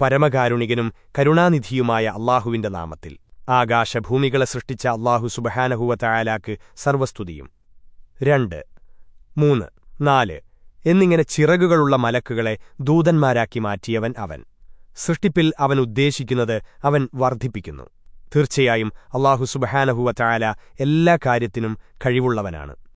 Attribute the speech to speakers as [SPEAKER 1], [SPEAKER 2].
[SPEAKER 1] പരമകാരുണികനും കരുണാനിധിയുമായ അള്ളാഹുവിന്റെ നാമത്തിൽ. ആകാശഭൂമികളെ സൃഷ്ടിച്ച അള്ളാഹു സുബഹാനഹുവ തയാലാക്ക് സർവസ്തുതിയും. രണ്ട്. മൂന്ന്. നാല്. എന്നിങ്ങനെ ചിറകുകളുള്ള മലക്കുകളെ ദൂതന്മാരാക്കി മാറ്റിയവൻ അവൻ. സൃഷ്ടിപ്പിൽ അവൻ ഉദ്ദേശിക്കുന്നത് അവൻ വർദ്ധിപ്പിക്കുന്നു. തീർച്ചയായും അള്ളാഹു സുബഹാനഹുവ തയാല എല്ലാ കാര്യത്തിനും കഴിവുള്ളവനാണ്.